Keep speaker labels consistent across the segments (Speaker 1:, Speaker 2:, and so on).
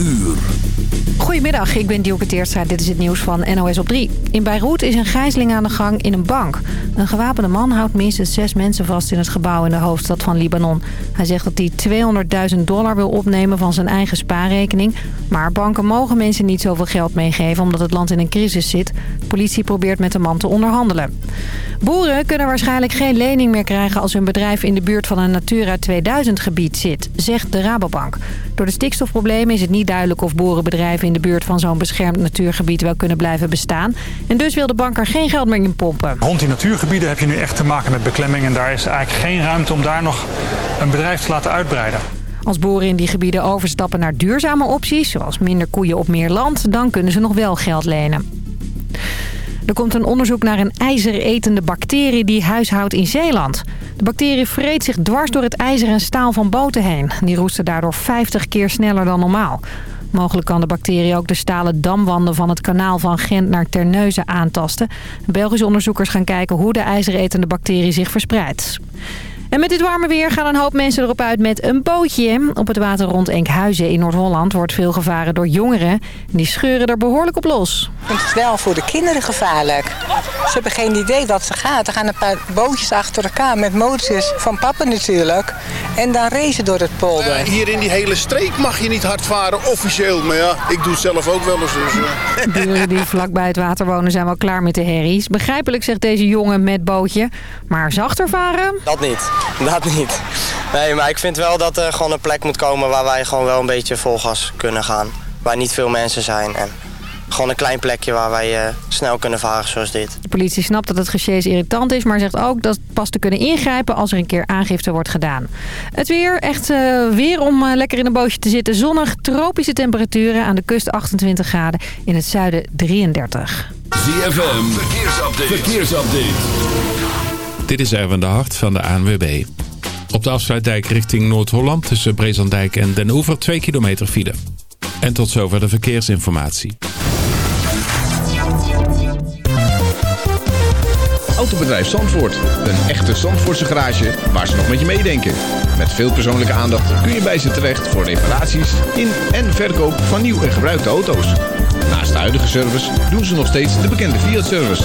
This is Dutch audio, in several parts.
Speaker 1: uur.
Speaker 2: Goedemiddag, ik ben Dielke Teerstra. Dit is het nieuws van NOS op 3. In Beirut is een gijzeling aan de gang in een bank. Een gewapende man houdt minstens zes mensen vast in het gebouw in de hoofdstad van Libanon. Hij zegt dat hij 200.000 dollar wil opnemen van zijn eigen spaarrekening. Maar banken mogen mensen niet zoveel geld meegeven omdat het land in een crisis zit. De politie probeert met de man te onderhandelen. Boeren kunnen waarschijnlijk geen lening meer krijgen als hun bedrijf in de buurt van een Natura 2000 gebied zit, zegt de Rabobank. Door de stikstofproblemen is het niet duidelijk of boerenbedrijven in de buurt van zo'n beschermd natuurgebied wel kunnen blijven bestaan. En dus wil de bank er geen geld meer in pompen.
Speaker 3: Rond die natuurgebieden heb je nu echt te maken met beklemming en daar is eigenlijk geen ruimte om daar nog een bedrijf te laten uitbreiden.
Speaker 2: Als boeren in die gebieden overstappen naar duurzame opties, zoals minder koeien op meer land, dan kunnen ze nog wel geld lenen. Er komt een onderzoek naar een ijzeretende bacterie die huishoudt in Zeeland. De bacterie vreet zich dwars door het ijzer en staal van boten heen. Die roesten daardoor 50 keer sneller dan normaal. Mogelijk kan de bacterie ook de stalen damwanden van het kanaal van Gent naar Terneuzen aantasten. Belgische onderzoekers gaan kijken hoe de ijzeretende bacterie zich verspreidt. En met dit warme weer gaan een hoop mensen erop uit met een bootje. Op het water rond Enkhuizen in Noord-Holland wordt veel gevaren door jongeren. Die scheuren er behoorlijk op los.
Speaker 4: Ik vind het wel voor de kinderen gevaarlijk. Ze hebben geen idee wat ze gaat. Er gaan een paar bootjes achter elkaar met motors van papa natuurlijk. En dan racen door het polder.
Speaker 5: Hier in die hele streek mag je niet hard varen, officieel. Maar ja, ik doe het zelf ook wel eens. Dus, uh.
Speaker 2: Buren die vlakbij het water wonen zijn wel klaar met de herries. Begrijpelijk zegt deze jongen met bootje. Maar zachter varen?
Speaker 6: Dat niet. Dat niet. Nee, maar ik vind wel dat er gewoon een plek moet komen waar wij gewoon wel een beetje vol gas kunnen gaan. Waar niet veel mensen zijn en gewoon een klein plekje waar wij uh, snel kunnen varen zoals dit.
Speaker 2: De politie snapt dat het gesjees irritant is, maar zegt ook dat pas te kunnen ingrijpen als er een keer aangifte wordt gedaan. Het weer, echt uh, weer om uh, lekker in een bootje te zitten. Zonnig, tropische temperaturen aan de kust 28 graden, in het zuiden 33.
Speaker 1: ZFM, verkeersupdate. verkeersupdate.
Speaker 7: Dit is Erwin de Hart van de ANWB. Op de afsluitdijk richting Noord-Holland tussen Brezandijk en Den Oever 2 kilometer file. En tot zover de verkeersinformatie.
Speaker 8: Autobedrijf Zandvoort. Een echte Zandvoortse garage waar ze nog met je meedenken. Met veel persoonlijke aandacht kun je bij ze terecht voor reparaties in en verkoop van nieuw en gebruikte auto's. Naast de huidige service doen ze nog steeds de bekende Fiat-service.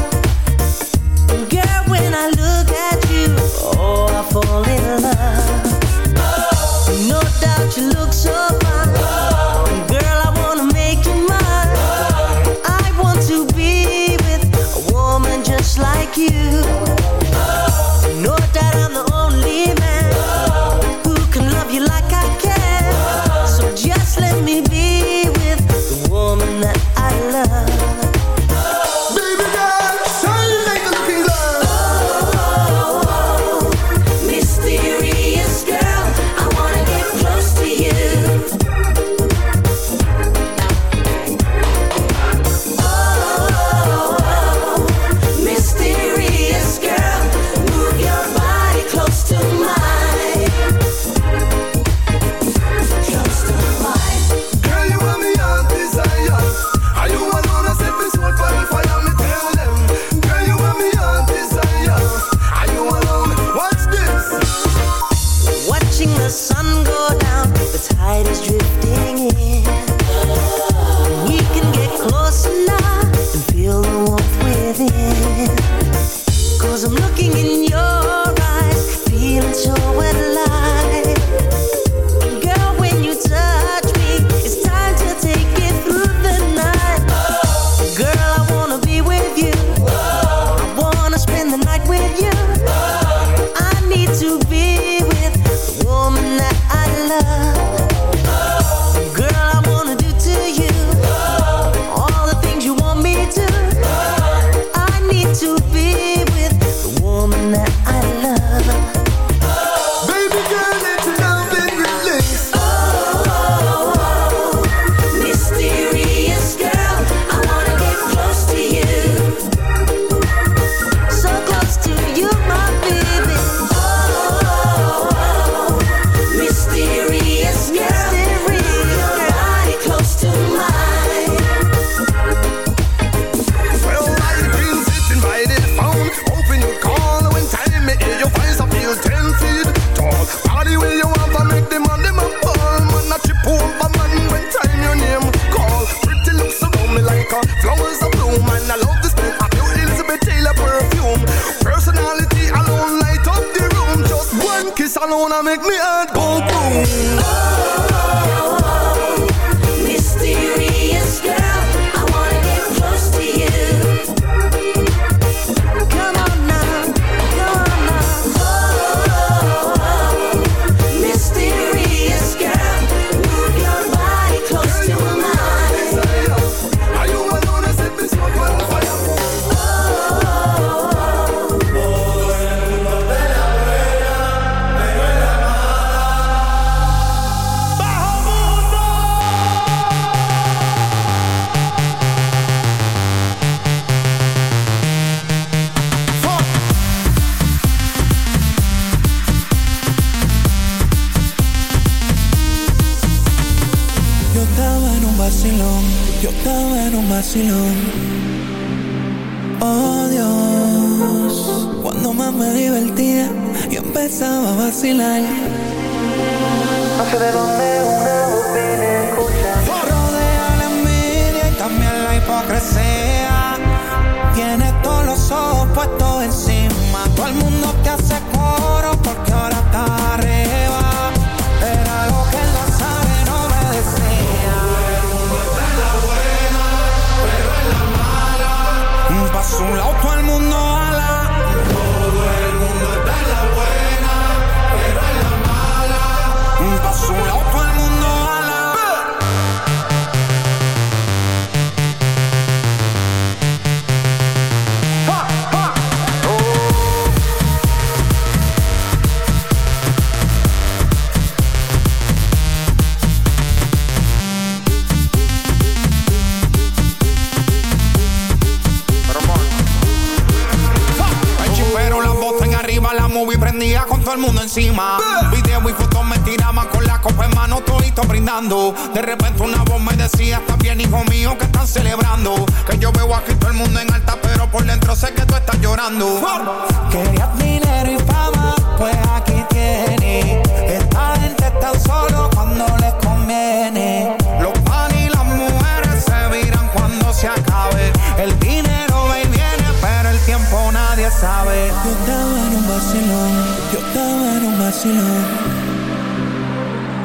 Speaker 9: encima. Video y fotos me tiraban con la copa en mano, todito brindando. De repente una voz me decía, está bien hijo mío, que están celebrando. Que yo veo aquí todo el mundo en alta, pero por dentro sé que tú estás llorando.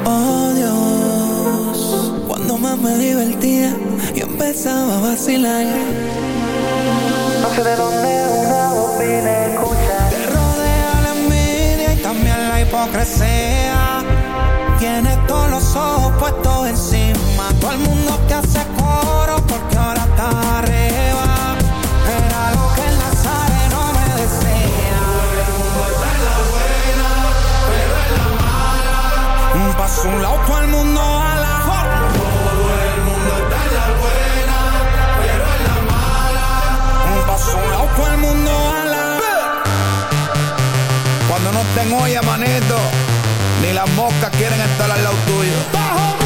Speaker 9: Oh Dios, cuando más me divertía, yo empezaba a vacilar. No sé de dónde una voz viene escucha. Te rodea la envidia y también la hipocresía. Tienes todos los ojos puestos encima. Todo el mundo te hace Un a lado, el mundo ala. Todo el mundo está en la buena, pero en la mala. Un a lado, el mundo ala. Cuando no estén olla, manito, ni las moscas quieren estar al lado tuyo. ¡Bajo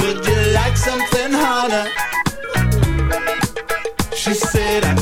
Speaker 10: Would you like something harder? She said,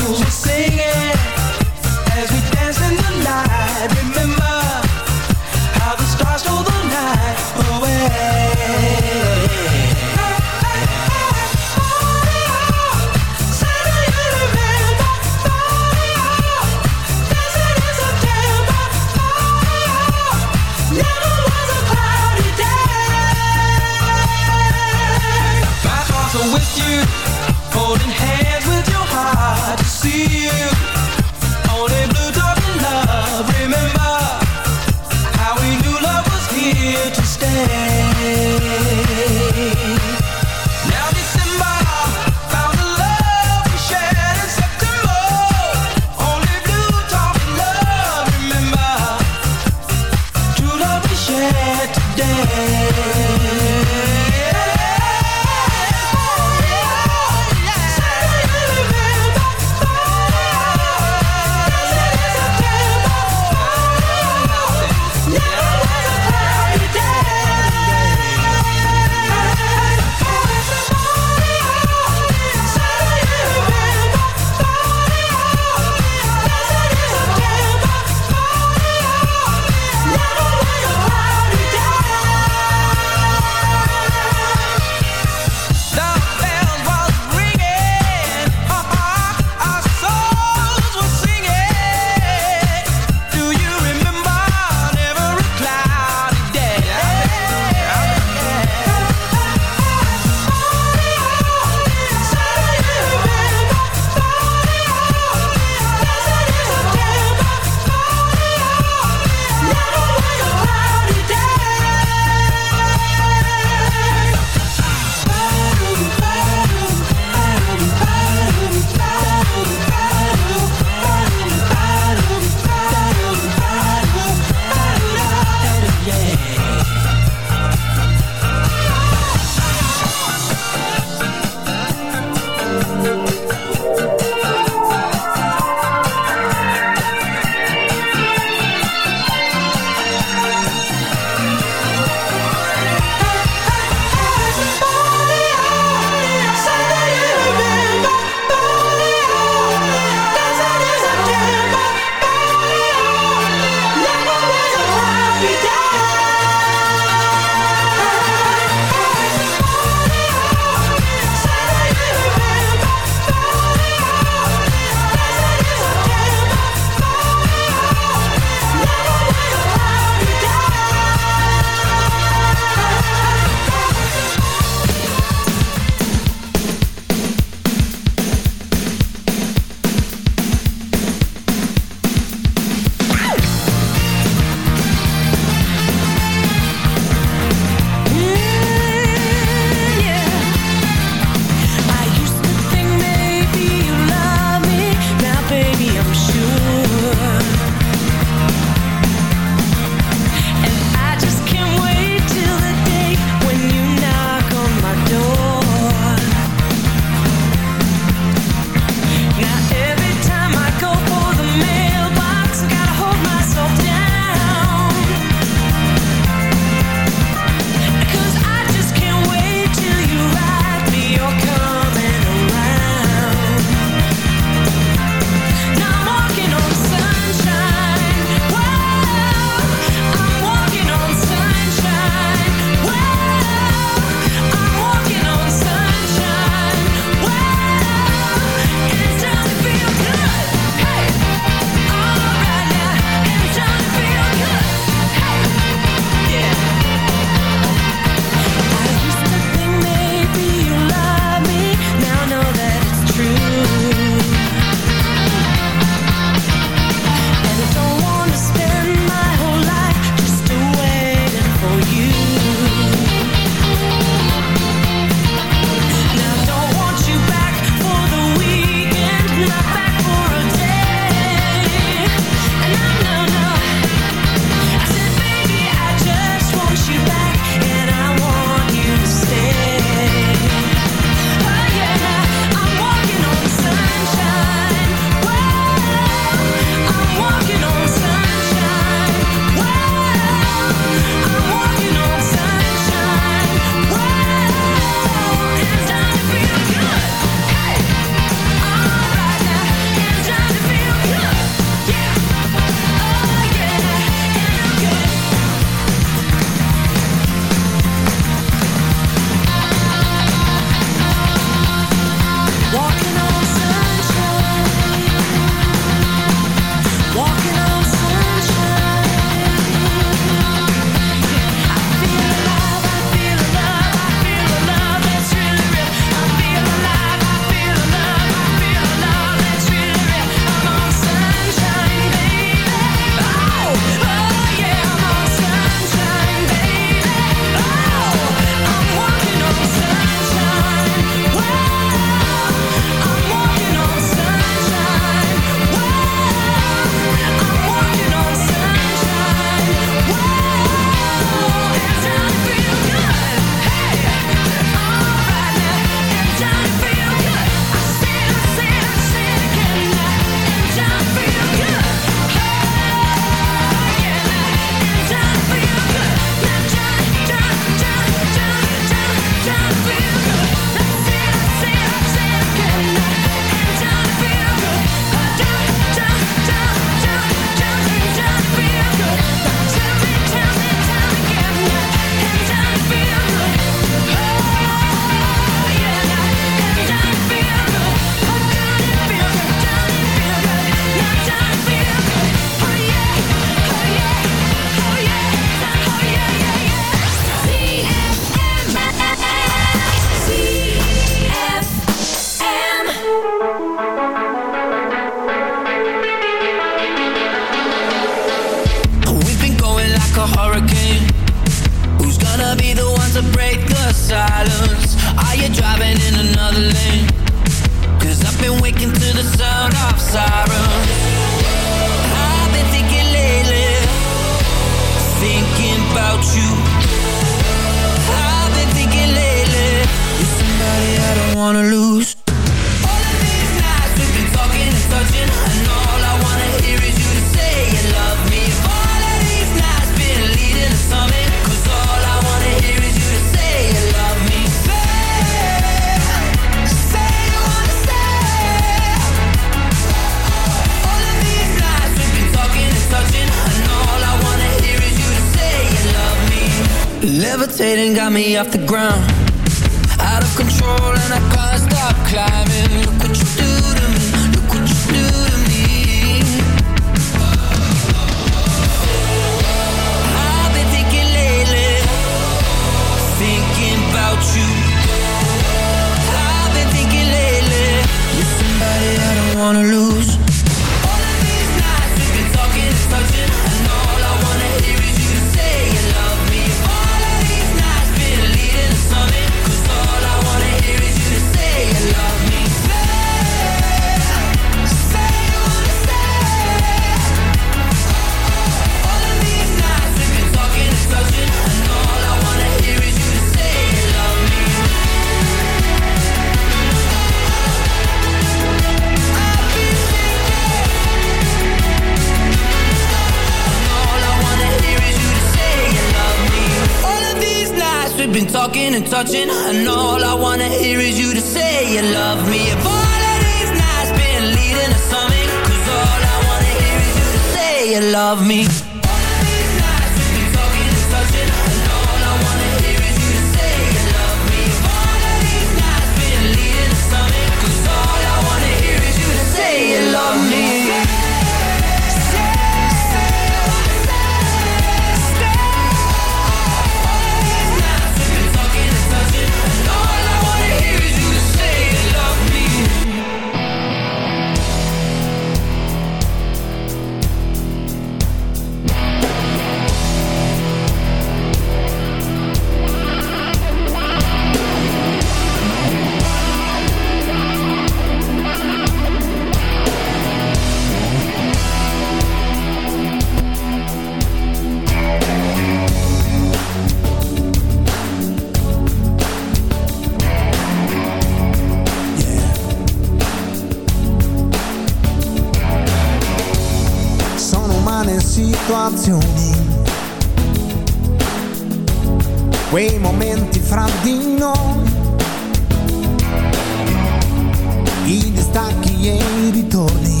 Speaker 11: stacchi e ritorni.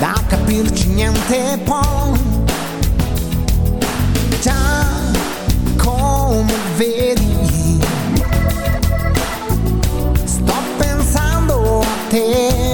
Speaker 11: Da capirci niente poi. Già come veri. Sto pensando a te.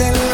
Speaker 11: del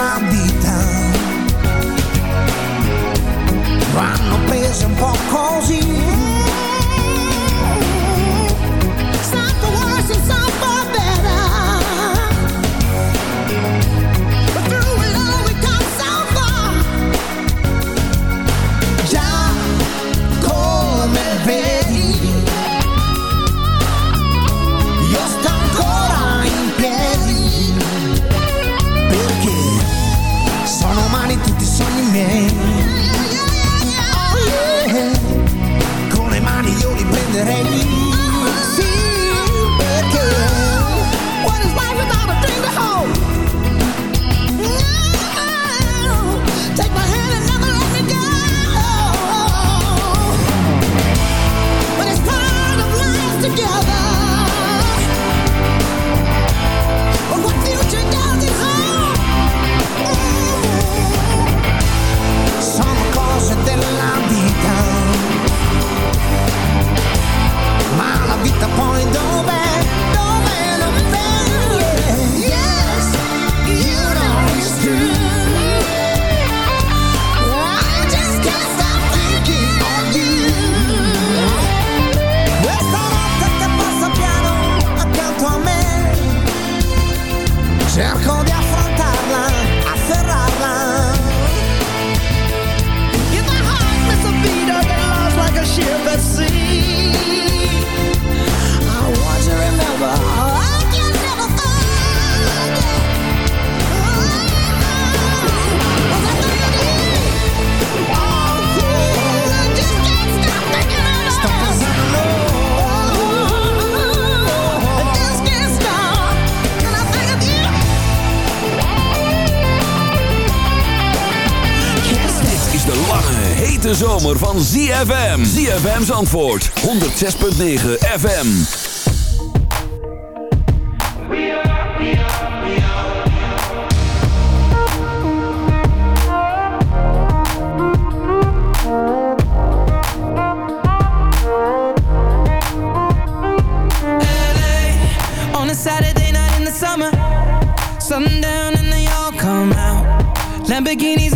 Speaker 1: hete zomer van ZFM. ZFM's antwoord 106.9 FM.
Speaker 12: LA on a Saturday night in the summer. Sundown and they all come out. Lamborghinis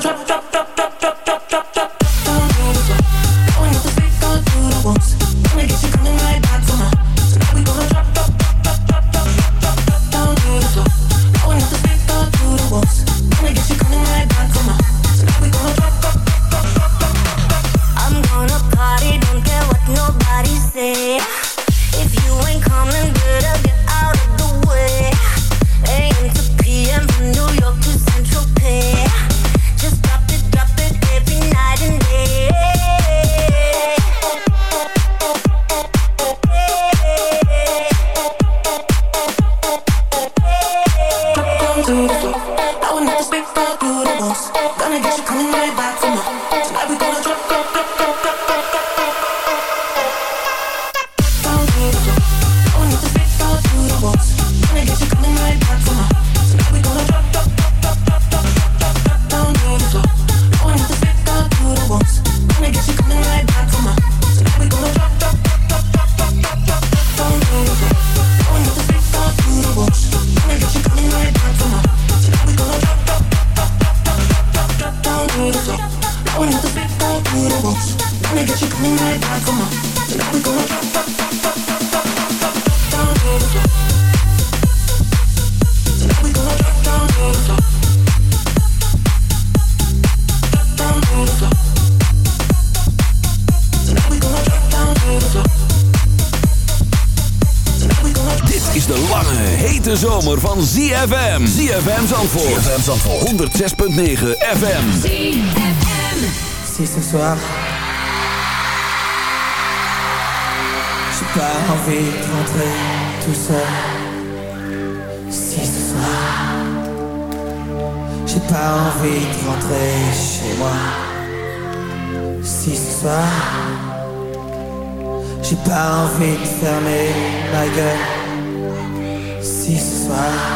Speaker 13: drop, drop, drop.
Speaker 14: 106.9 FM.
Speaker 12: Si ce soir, j'ai pas envie de rentrer tout seul. Si ce soir, j'ai pas envie de rentrer chez moi. Si ce soir, j'ai pas envie de fermer ma gueule. Si ce soir.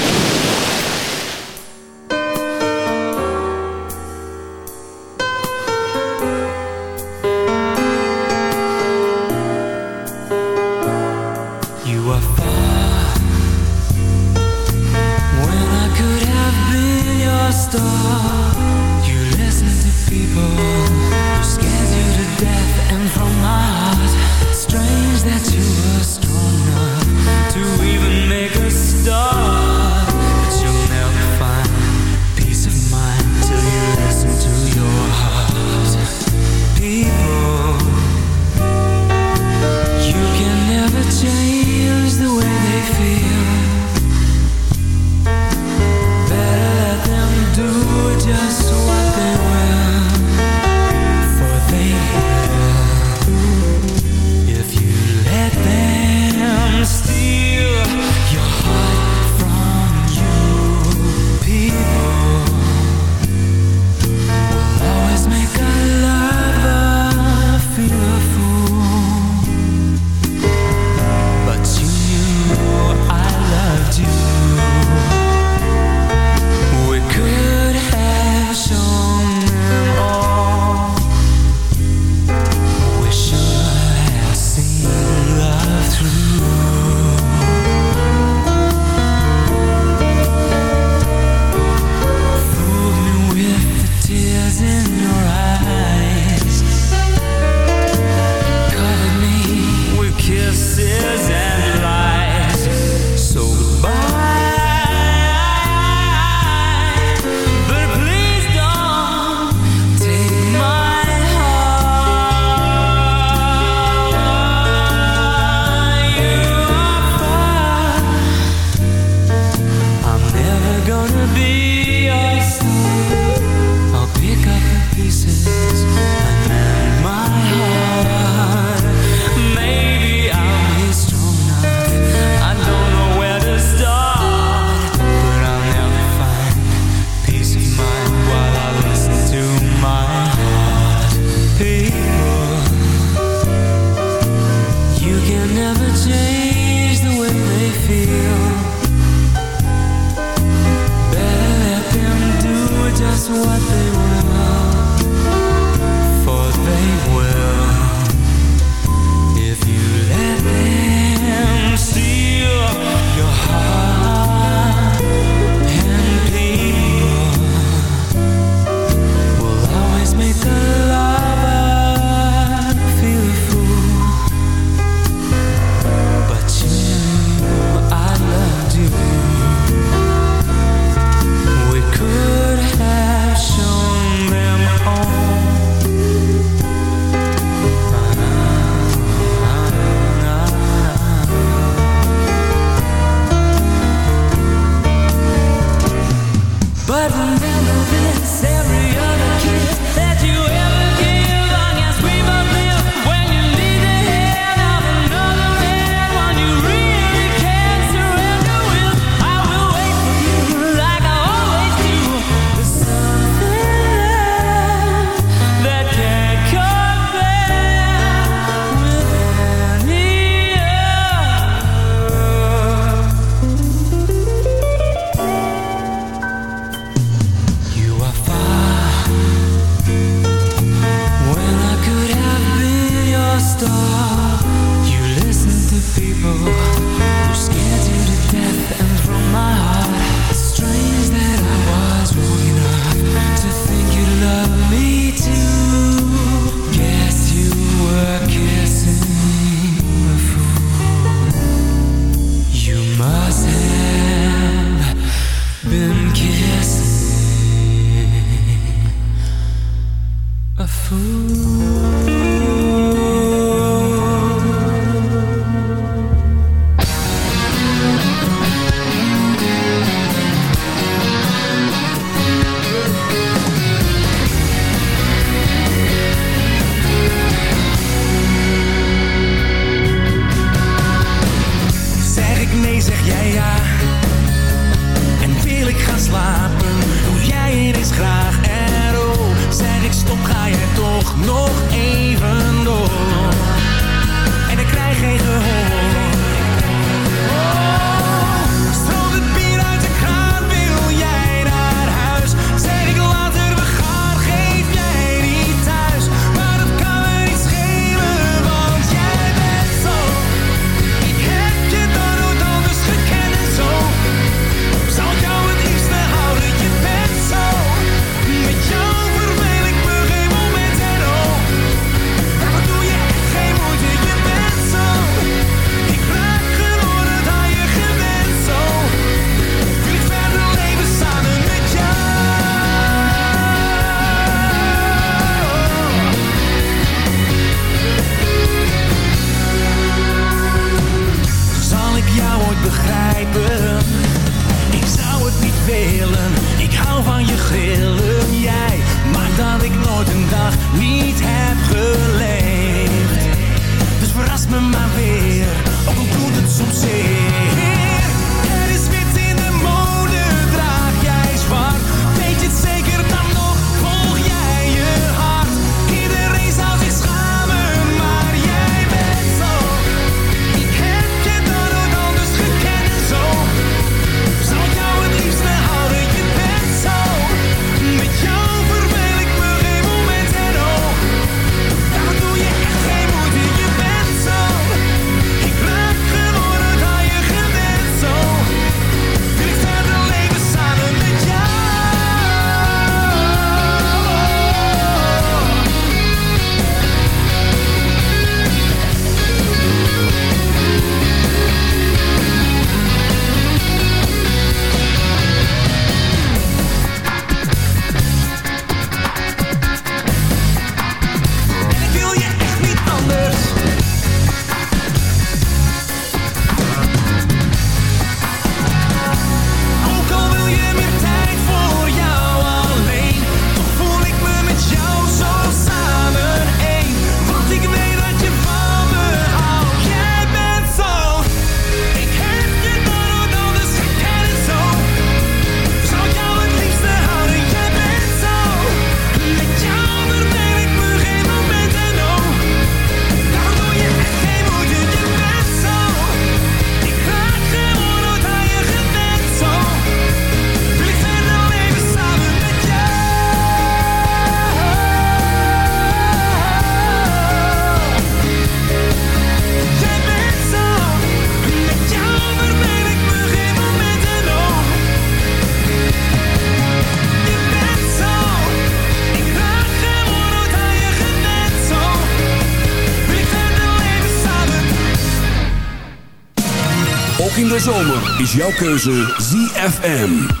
Speaker 10: is jouw keuze ZFM.